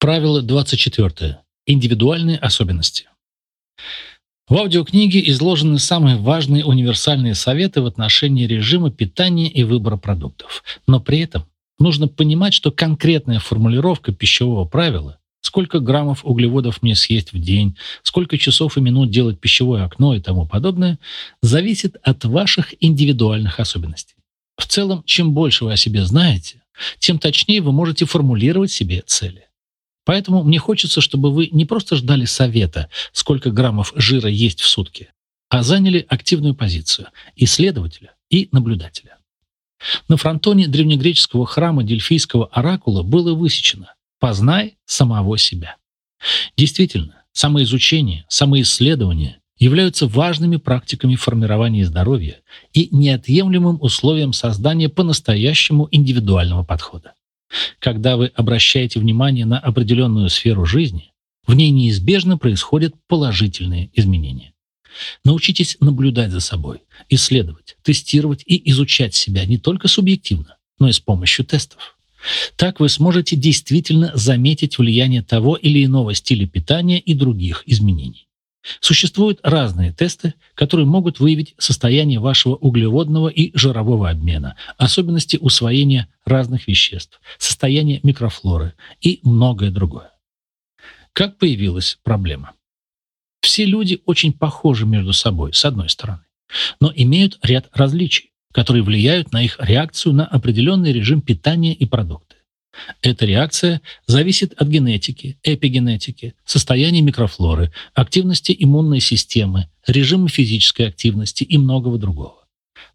Правило 24. Индивидуальные особенности. В аудиокниге изложены самые важные универсальные советы в отношении режима питания и выбора продуктов. Но при этом нужно понимать, что конкретная формулировка пищевого правила сколько граммов углеводов мне съесть в день, сколько часов и минут делать пищевое окно и тому подобное, зависит от ваших индивидуальных особенностей. В целом, чем больше вы о себе знаете, тем точнее вы можете формулировать себе цели. Поэтому мне хочется, чтобы вы не просто ждали совета, сколько граммов жира есть в сутки, а заняли активную позицию исследователя и наблюдателя. На фронтоне древнегреческого храма Дельфийского оракула было высечено «Познай самого себя». Действительно, самоизучение, самоисследование являются важными практиками формирования здоровья и неотъемлемым условием создания по-настоящему индивидуального подхода. Когда вы обращаете внимание на определенную сферу жизни, в ней неизбежно происходят положительные изменения. Научитесь наблюдать за собой, исследовать, тестировать и изучать себя не только субъективно, но и с помощью тестов. Так вы сможете действительно заметить влияние того или иного стиля питания и других изменений. Существуют разные тесты, которые могут выявить состояние вашего углеводного и жирового обмена, особенности усвоения разных веществ, состояние микрофлоры и многое другое. Как появилась проблема? Все люди очень похожи между собой, с одной стороны, но имеют ряд различий, которые влияют на их реакцию на определенный режим питания и продуктов. Эта реакция зависит от генетики, эпигенетики, состояния микрофлоры, активности иммунной системы, режима физической активности и многого другого.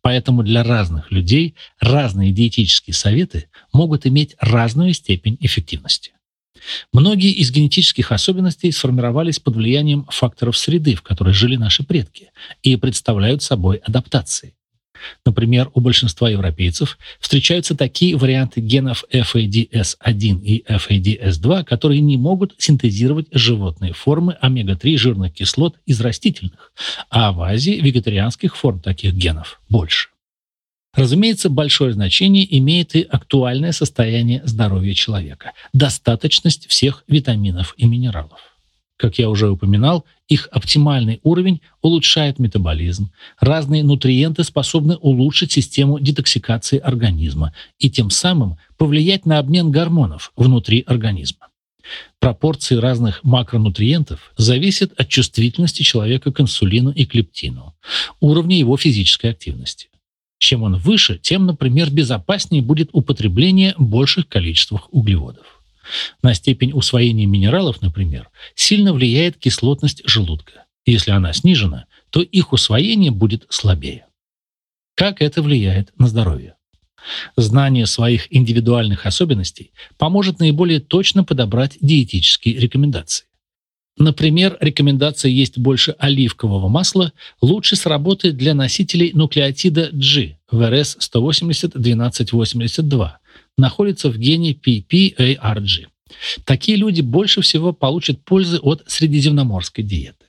Поэтому для разных людей разные диетические советы могут иметь разную степень эффективности. Многие из генетических особенностей сформировались под влиянием факторов среды, в которой жили наши предки, и представляют собой адаптации. Например, у большинства европейцев встречаются такие варианты генов FADS1 и FADS2, которые не могут синтезировать животные формы омега-3 жирных кислот из растительных, а в Азии вегетарианских форм таких генов больше. Разумеется, большое значение имеет и актуальное состояние здоровья человека, достаточность всех витаминов и минералов. Как я уже упоминал, их оптимальный уровень улучшает метаболизм. Разные нутриенты способны улучшить систему детоксикации организма и тем самым повлиять на обмен гормонов внутри организма. Пропорции разных макронутриентов зависят от чувствительности человека к инсулину и к лептину, уровня его физической активности. Чем он выше, тем, например, безопаснее будет употребление больших количествах углеводов. На степень усвоения минералов, например, сильно влияет кислотность желудка. Если она снижена, то их усвоение будет слабее. Как это влияет на здоровье? Знание своих индивидуальных особенностей поможет наиболее точно подобрать диетические рекомендации. Например, рекомендация есть больше оливкового масла лучше сработает для носителей нуклеотида G в РС 180-1282, находится в гене PPARG. Такие люди больше всего получат пользы от средиземноморской диеты.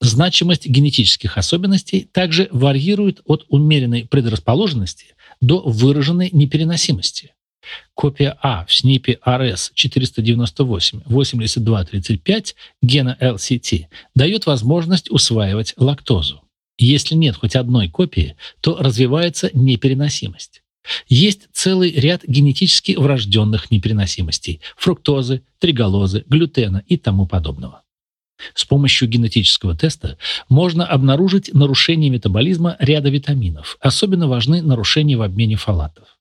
Значимость генетических особенностей также варьирует от умеренной предрасположенности до выраженной непереносимости. Копия А в СНИПе RS 498-8235 гена LCT дает возможность усваивать лактозу. Если нет хоть одной копии, то развивается непереносимость. Есть целый ряд генетически врожденных непереносимостей – фруктозы, триголозы, глютена и тому подобного. С помощью генетического теста можно обнаружить нарушение метаболизма ряда витаминов. Особенно важны нарушения в обмене фолатов.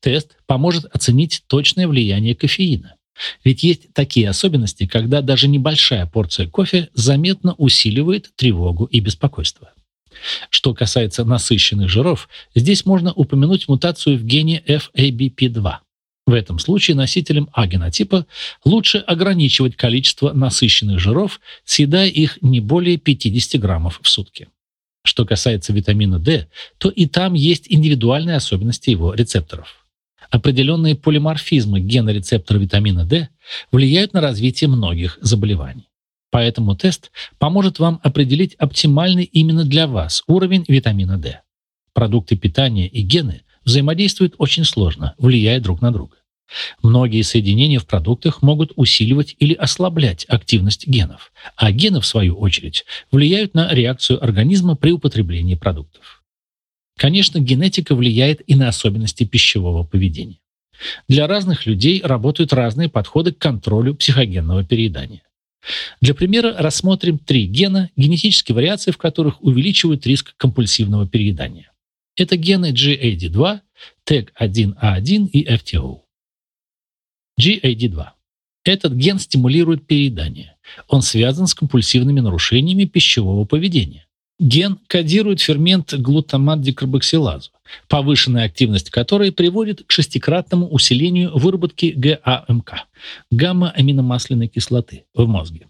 Тест поможет оценить точное влияние кофеина. Ведь есть такие особенности, когда даже небольшая порция кофе заметно усиливает тревогу и беспокойство. Что касается насыщенных жиров, здесь можно упомянуть мутацию в гене FABP2. В этом случае носителям А-генотипа лучше ограничивать количество насыщенных жиров, съедая их не более 50 граммов в сутки. Что касается витамина D, то и там есть индивидуальные особенности его рецепторов. Определенные полиморфизмы гена рецептора витамина D влияют на развитие многих заболеваний. Поэтому тест поможет вам определить оптимальный именно для вас уровень витамина D. Продукты питания и гены взаимодействуют очень сложно, влияя друг на друга. Многие соединения в продуктах могут усиливать или ослаблять активность генов, а гены, в свою очередь, влияют на реакцию организма при употреблении продуктов. Конечно, генетика влияет и на особенности пищевого поведения. Для разных людей работают разные подходы к контролю психогенного переедания. Для примера рассмотрим три гена, генетические вариации в которых увеличивают риск компульсивного переедания. Это гены GAD2, TAG1A1 и FTO. GAD2. Этот ген стимулирует переедание. Он связан с компульсивными нарушениями пищевого поведения. Ген кодирует фермент глутамат-декарбоксилазу, повышенная активность которой приводит к шестикратному усилению выработки ГАМК – гамма-аминомасляной кислоты в мозге.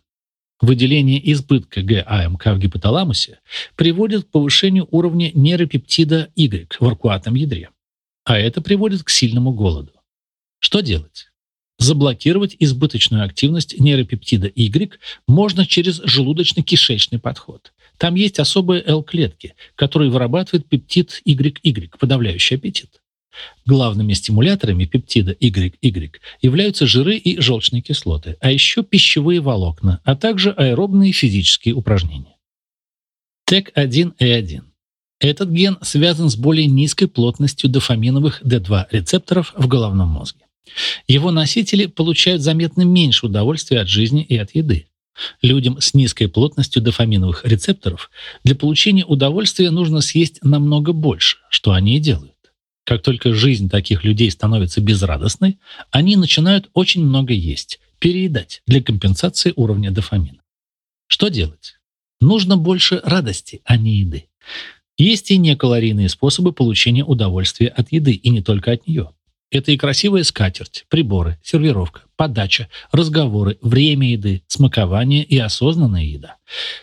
Выделение избытка ГАМК в гипоталамусе приводит к повышению уровня нейропептида Y в аркуатном ядре, а это приводит к сильному голоду. Что делать? Заблокировать избыточную активность нейропептида Y можно через желудочно-кишечный подход. Там есть особые L-клетки, которые вырабатывают пептид YY, подавляющий аппетит. Главными стимуляторами пептида YY являются жиры и желчные кислоты, а еще пищевые волокна, а также аэробные физические упражнения. TEC1A1. Этот ген связан с более низкой плотностью дофаминовых D2 рецепторов в головном мозге. Его носители получают заметно меньше удовольствия от жизни и от еды. Людям с низкой плотностью дофаминовых рецепторов для получения удовольствия нужно съесть намного больше, что они и делают. Как только жизнь таких людей становится безрадостной, они начинают очень много есть, переедать для компенсации уровня дофамина. Что делать? Нужно больше радости, а не еды. Есть и некалорийные способы получения удовольствия от еды, и не только от нее. Это и красивая скатерть, приборы, сервировка, подача, разговоры, время еды, смакование и осознанная еда.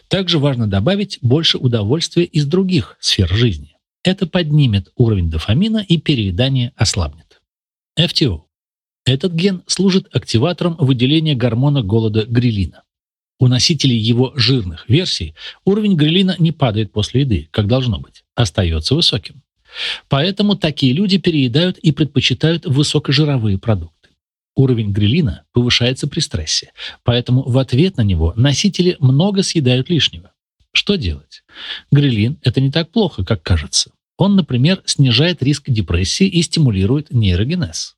Также важно добавить больше удовольствия из других сфер жизни. Это поднимет уровень дофамина и переедание ослабнет. FTO. Этот ген служит активатором выделения гормона голода грилина. У носителей его жирных версий уровень грилина не падает после еды, как должно быть, остается высоким. Поэтому такие люди переедают и предпочитают высокожировые продукты. Уровень грилина повышается при стрессе, поэтому в ответ на него носители много съедают лишнего. Что делать? Грилин – это не так плохо, как кажется. Он, например, снижает риск депрессии и стимулирует нейрогенез.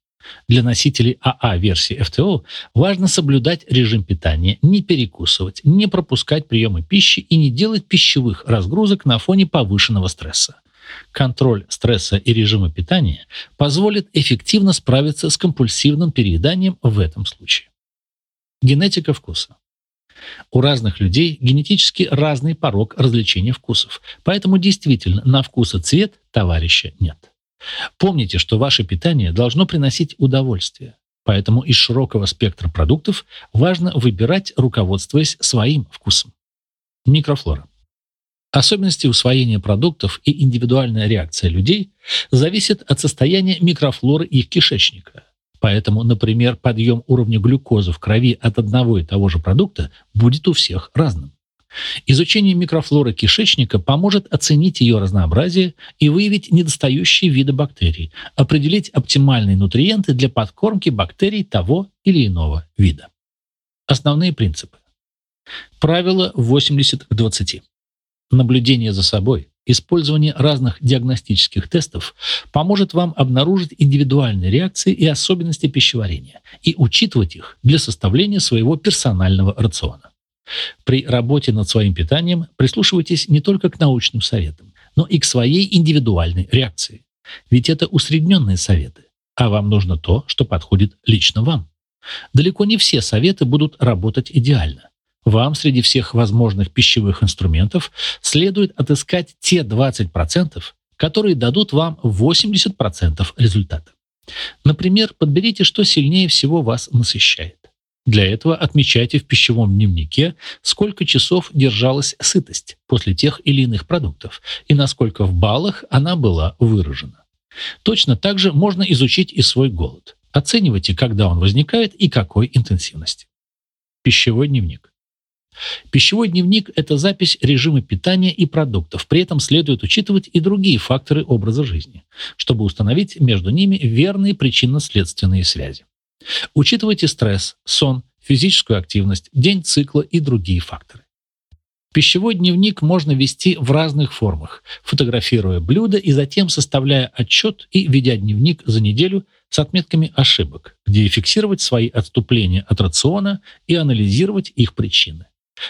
Для носителей АА-версии ФТО важно соблюдать режим питания, не перекусывать, не пропускать приемы пищи и не делать пищевых разгрузок на фоне повышенного стресса. Контроль стресса и режима питания позволит эффективно справиться с компульсивным перееданием в этом случае. Генетика вкуса. У разных людей генетически разный порог развлечения вкусов, поэтому действительно на вкус и цвет товарища нет. Помните, что ваше питание должно приносить удовольствие, поэтому из широкого спектра продуктов важно выбирать, руководствуясь своим вкусом. Микрофлора. Особенности усвоения продуктов и индивидуальная реакция людей зависят от состояния микрофлоры их кишечника. Поэтому, например, подъем уровня глюкозы в крови от одного и того же продукта будет у всех разным. Изучение микрофлоры кишечника поможет оценить ее разнообразие и выявить недостающие виды бактерий, определить оптимальные нутриенты для подкормки бактерий того или иного вида. Основные принципы. Правило 80 к 20. Наблюдение за собой, использование разных диагностических тестов поможет вам обнаружить индивидуальные реакции и особенности пищеварения и учитывать их для составления своего персонального рациона. При работе над своим питанием прислушивайтесь не только к научным советам, но и к своей индивидуальной реакции. Ведь это усредненные советы, а вам нужно то, что подходит лично вам. Далеко не все советы будут работать идеально. Вам среди всех возможных пищевых инструментов следует отыскать те 20%, которые дадут вам 80% результата. Например, подберите, что сильнее всего вас насыщает. Для этого отмечайте в пищевом дневнике, сколько часов держалась сытость после тех или иных продуктов и насколько в баллах она была выражена. Точно так же можно изучить и свой голод. Оценивайте, когда он возникает и какой интенсивности. Пищевой дневник. Пищевой дневник – это запись режима питания и продуктов. При этом следует учитывать и другие факторы образа жизни, чтобы установить между ними верные причинно-следственные связи. Учитывайте стресс, сон, физическую активность, день цикла и другие факторы. Пищевой дневник можно вести в разных формах, фотографируя блюда и затем составляя отчет и ведя дневник за неделю с отметками ошибок, где фиксировать свои отступления от рациона и анализировать их причины.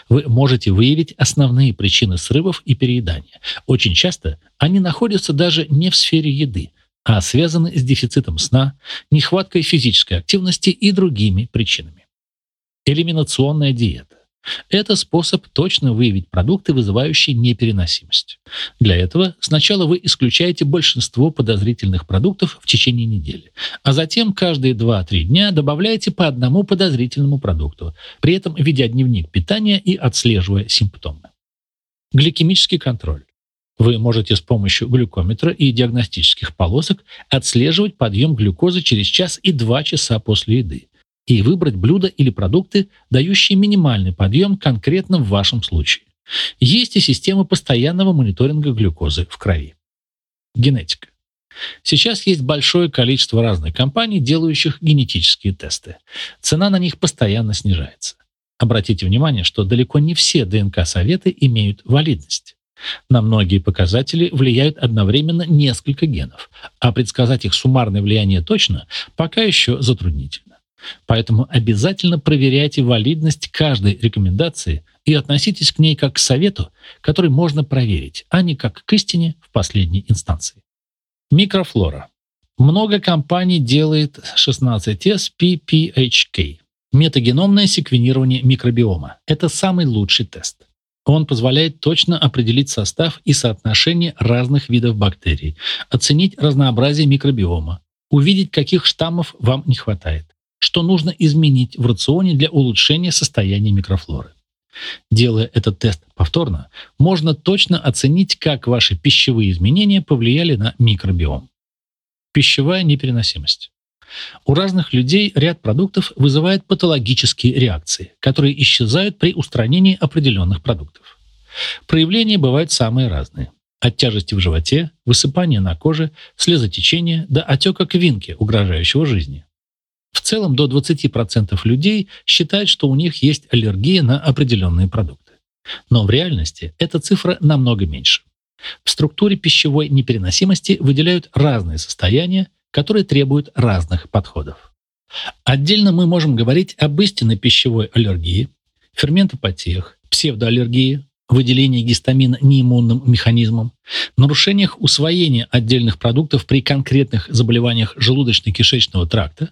Вы можете выявить основные причины срывов и переедания. Очень часто они находятся даже не в сфере еды, а связаны с дефицитом сна, нехваткой физической активности и другими причинами. Элиминационная диета. Это способ точно выявить продукты, вызывающие непереносимость. Для этого сначала вы исключаете большинство подозрительных продуктов в течение недели, а затем каждые 2-3 дня добавляете по одному подозрительному продукту, при этом ведя дневник питания и отслеживая симптомы. Гликемический контроль. Вы можете с помощью глюкометра и диагностических полосок отслеживать подъем глюкозы через час и два часа после еды и выбрать блюда или продукты, дающие минимальный подъем конкретно в вашем случае. Есть и система постоянного мониторинга глюкозы в крови. Генетика. Сейчас есть большое количество разных компаний, делающих генетические тесты. Цена на них постоянно снижается. Обратите внимание, что далеко не все ДНК-советы имеют валидность. На многие показатели влияют одновременно несколько генов, а предсказать их суммарное влияние точно пока еще затруднительно. Поэтому обязательно проверяйте валидность каждой рекомендации и относитесь к ней как к совету, который можно проверить, а не как к истине в последней инстанции. Микрофлора. Много компаний делает 16S PPHK. Метагеномное секвенирование микробиома. Это самый лучший тест. Он позволяет точно определить состав и соотношение разных видов бактерий, оценить разнообразие микробиома, увидеть, каких штаммов вам не хватает, что нужно изменить в рационе для улучшения состояния микрофлоры. Делая этот тест повторно, можно точно оценить, как ваши пищевые изменения повлияли на микробиом. Пищевая непереносимость. У разных людей ряд продуктов вызывает патологические реакции, которые исчезают при устранении определенных продуктов. Проявления бывают самые разные. От тяжести в животе, высыпания на коже, слезотечения до отека квинки, угрожающего жизни. В целом до 20% людей считают, что у них есть аллергия на определенные продукты. Но в реальности эта цифра намного меньше. В структуре пищевой непереносимости выделяют разные состояния, которые требуют разных подходов. Отдельно мы можем говорить об истинной пищевой аллергии, ферментопатиях, псевдоаллергии, выделении гистамина неиммунным механизмом, нарушениях усвоения отдельных продуктов при конкретных заболеваниях желудочно-кишечного тракта,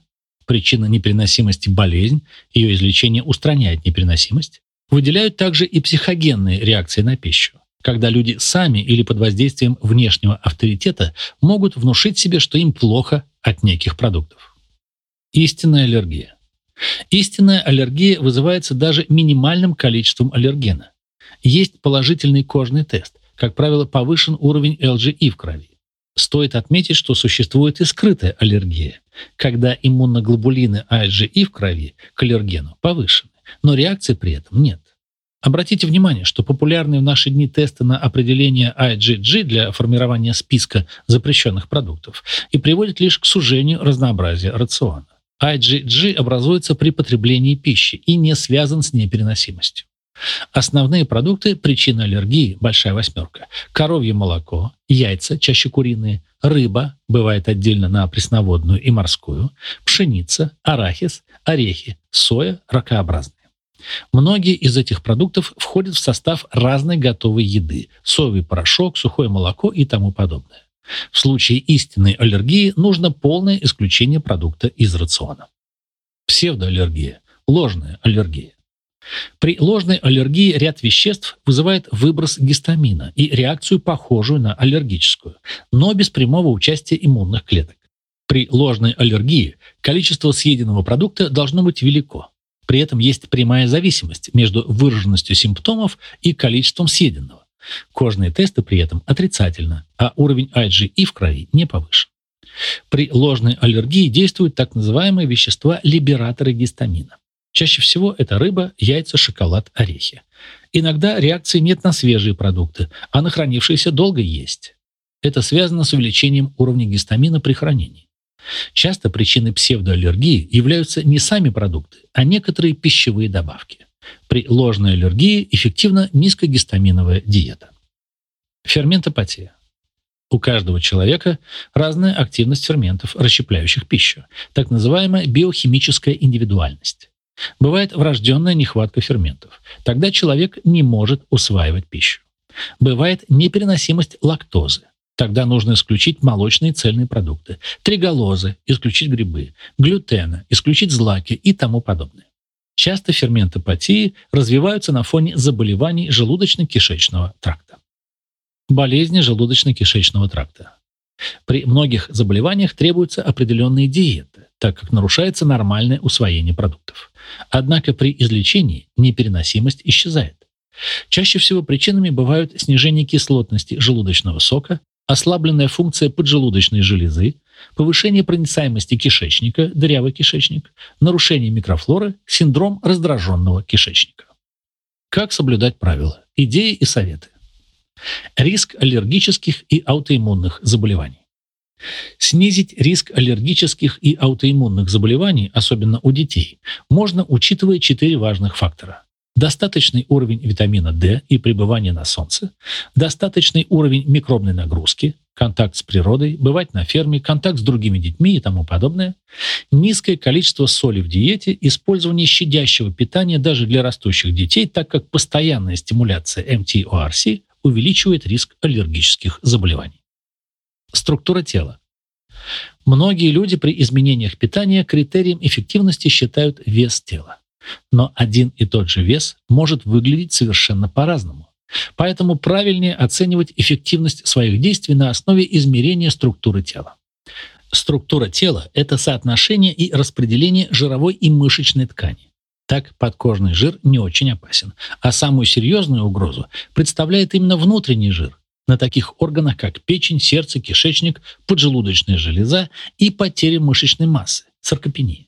причина непереносимости – болезнь, ее излечение устраняет непереносимость. Выделяют также и психогенные реакции на пищу, когда люди сами или под воздействием внешнего авторитета могут внушить себе, что им плохо от неких продуктов. Истинная аллергия. Истинная аллергия вызывается даже минимальным количеством аллергена. Есть положительный кожный тест, как правило, повышен уровень LGI в крови. Стоит отметить, что существует и скрытая аллергия, когда иммуноглобулины IgE в крови к аллергену повышены, но реакции при этом нет. Обратите внимание, что популярные в наши дни тесты на определение IgG для формирования списка запрещенных продуктов и приводят лишь к сужению разнообразия рациона. IgG образуется при потреблении пищи и не связан с непереносимостью. Основные продукты причины аллергии, большая восьмерка, коровье молоко, яйца, чаще куриные, рыба, бывает отдельно на пресноводную и морскую, пшеница, арахис, орехи, соя, ракообразные. Многие из этих продуктов входят в состав разной готовой еды – соевый порошок, сухое молоко и тому подобное. В случае истинной аллергии нужно полное исключение продукта из рациона. Псевдоаллергия – ложная аллергия. При ложной аллергии ряд веществ вызывает выброс гистамина и реакцию, похожую на аллергическую, но без прямого участия иммунных клеток. При ложной аллергии количество съеденного продукта должно быть велико. При этом есть прямая зависимость между выраженностью симптомов и количеством съеденного. Кожные тесты при этом отрицательны, а уровень IgE в крови не повышен. При ложной аллергии действуют так называемые вещества-либераторы гистамина. Чаще всего это рыба, яйца, шоколад, орехи. Иногда реакции нет на свежие продукты, а на хранившиеся долго есть. Это связано с увеличением уровня гистамина при хранении. Часто причиной псевдоаллергии являются не сами продукты, а некоторые пищевые добавки. При ложной аллергии эффективна низкогистаминовая диета. Ферментопатия. У каждого человека разная активность ферментов, расщепляющих пищу, так называемая биохимическая индивидуальность. Бывает врожденная нехватка ферментов. Тогда человек не может усваивать пищу. Бывает непереносимость лактозы. Тогда нужно исключить молочные цельные продукты, триголозы, исключить грибы, глютена, исключить злаки и тому подобное. Часто ферментопатии развиваются на фоне заболеваний желудочно-кишечного тракта. Болезни желудочно-кишечного тракта. При многих заболеваниях требуются определенные диеты, так как нарушается нормальное усвоение продуктов. Однако при излечении непереносимость исчезает. Чаще всего причинами бывают снижение кислотности желудочного сока, ослабленная функция поджелудочной железы, повышение проницаемости кишечника, дырявый кишечник, нарушение микрофлоры, синдром раздраженного кишечника. Как соблюдать правила? Идеи и советы. Риск аллергических и аутоиммунных заболеваний. Снизить риск аллергических и аутоиммунных заболеваний, особенно у детей, можно, учитывая четыре важных фактора достаточный уровень витамина D и пребывание на солнце, достаточный уровень микробной нагрузки, контакт с природой, бывать на ферме, контакт с другими детьми и тому подобное, низкое количество соли в диете, использование щадящего питания даже для растущих детей, так как постоянная стимуляция МТОРС увеличивает риск аллергических заболеваний. Структура тела. Многие люди при изменениях питания критерием эффективности считают вес тела. Но один и тот же вес может выглядеть совершенно по-разному. Поэтому правильнее оценивать эффективность своих действий на основе измерения структуры тела. Структура тела – это соотношение и распределение жировой и мышечной ткани. Так подкожный жир не очень опасен, а самую серьезную угрозу представляет именно внутренний жир, на таких органах, как печень, сердце, кишечник, поджелудочная железа и потеря мышечной массы, саркопения.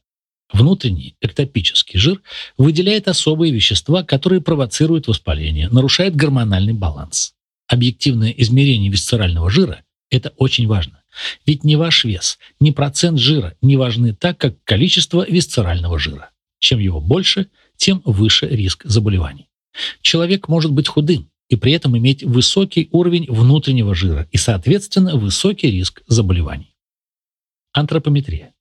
Внутренний эктопический жир выделяет особые вещества, которые провоцируют воспаление, нарушает гормональный баланс. Объективное измерение висцерального жира – это очень важно. Ведь ни ваш вес, ни процент жира не важны так, как количество висцерального жира. Чем его больше, тем выше риск заболеваний. Человек может быть худым и при этом иметь высокий уровень внутреннего жира и, соответственно, высокий риск заболеваний. Антропометрия.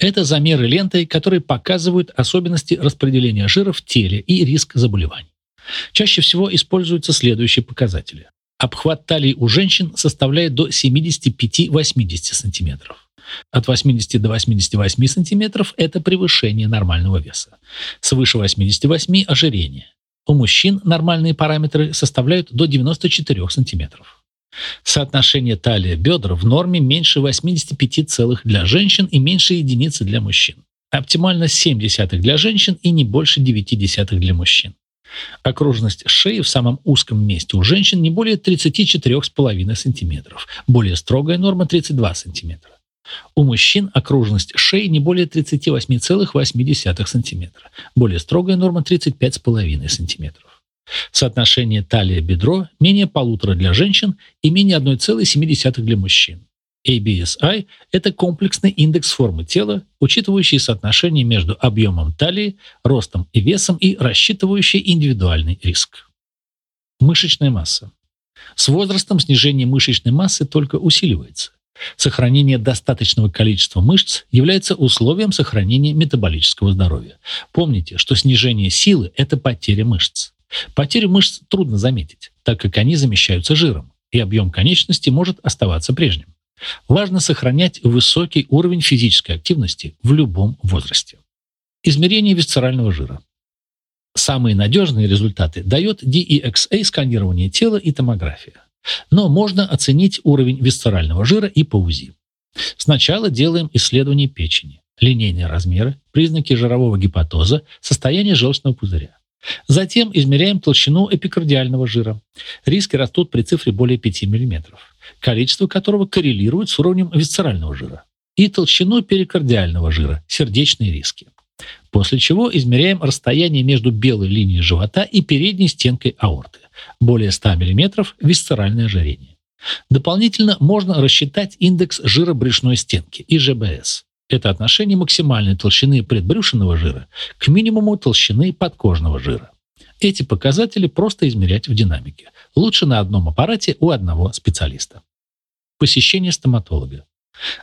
Это замеры лентой, которые показывают особенности распределения жира в теле и риск заболеваний. Чаще всего используются следующие показатели. Обхват талии у женщин составляет до 75-80 см. От 80 до 88 см – это превышение нормального веса. Свыше 88 – ожирение. У мужчин нормальные параметры составляют до 94 сантиметров. Соотношение талия-бедра в норме меньше 85 целых для женщин и меньше единицы для мужчин. Оптимально 7 десятых для женщин и не больше 9 десятых для мужчин. Окружность шеи в самом узком месте у женщин не более 34,5 см. Более строгая норма 32 см. У мужчин окружность шеи не более 38,8 см. Более строгая норма 35,5 см. Соотношение талия-бедро менее полутора для женщин и менее 1,7 для мужчин. ABSI – это комплексный индекс формы тела, учитывающий соотношение между объемом талии, ростом и весом и рассчитывающий индивидуальный риск. Мышечная масса. С возрастом снижение мышечной массы только усиливается. Сохранение достаточного количества мышц является условием сохранения метаболического здоровья. Помните, что снижение силы – это потеря мышц. Потерю мышц трудно заметить, так как они замещаются жиром, и объем конечности может оставаться прежним. Важно сохранять высокий уровень физической активности в любом возрасте. Измерение висцерального жира. Самые надежные результаты дает DEXA сканирование тела и томография. Но можно оценить уровень висцерального жира и по УЗИ. Сначала делаем исследование печени, линейные размеры, признаки жирового гепатоза, состояние желчного пузыря. Затем измеряем толщину эпикардиального жира. Риски растут при цифре более 5 мм, количество которого коррелирует с уровнем висцерального жира. И толщину перикардиального жира, сердечные риски. После чего измеряем расстояние между белой линией живота и передней стенкой аорты. Более 100 мм – висцеральное ожирение. Дополнительно можно рассчитать индекс жира брюшной стенки, ИЖБС. Это отношение максимальной толщины предбрюшенного жира к минимуму толщины подкожного жира. Эти показатели просто измерять в динамике. Лучше на одном аппарате у одного специалиста. Посещение стоматолога.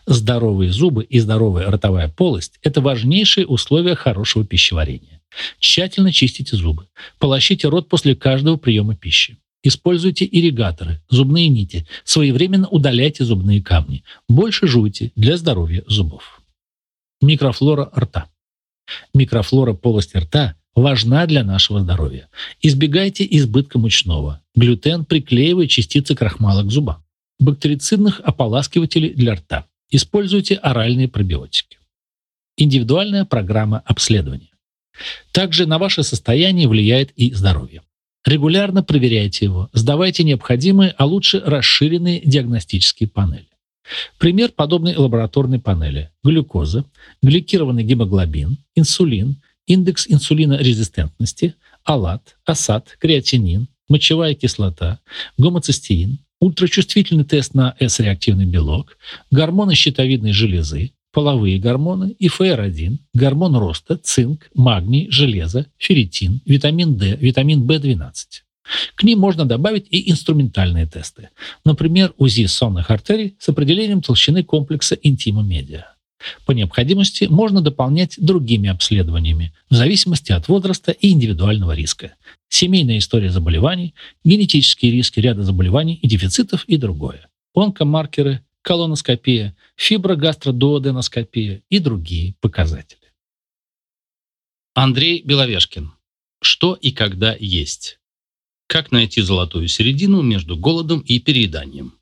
Здоровые зубы и здоровая ротовая полость – это важнейшие условия хорошего пищеварения. Тщательно чистите зубы. Полощите рот после каждого приема пищи. Используйте ирригаторы, зубные нити. Своевременно удаляйте зубные камни. Больше жуйте для здоровья зубов. Микрофлора рта. Микрофлора полости рта важна для нашего здоровья. Избегайте избытка мучного. Глютен приклеивает частицы крахмала к зубам. Бактерицидных ополаскивателей для рта. Используйте оральные пробиотики. Индивидуальная программа обследования. Также на ваше состояние влияет и здоровье. Регулярно проверяйте его, сдавайте необходимые, а лучше расширенные диагностические панели. Пример подобной лабораторной панели – глюкоза, гликированный гемоглобин, инсулин, индекс инсулинорезистентности, алат, асад, креатинин, мочевая кислота, гомоцистеин, ультрачувствительный тест на С-реактивный белок, гормоны щитовидной железы, половые гормоны, ИФР-1, гормон роста, цинк, магний, железо, ферритин, витамин D, витамин В12. К ним можно добавить и инструментальные тесты. Например, УЗИ сонных артерий с определением толщины комплекса интима-медиа. По необходимости можно дополнять другими обследованиями в зависимости от возраста и индивидуального риска. Семейная история заболеваний, генетические риски ряда заболеваний и дефицитов и другое. Онкомаркеры, колоноскопия, фиброгастродуоденоскопия и другие показатели. Андрей Беловешкин. Что и когда есть? Как найти золотую середину между голодом и перееданием?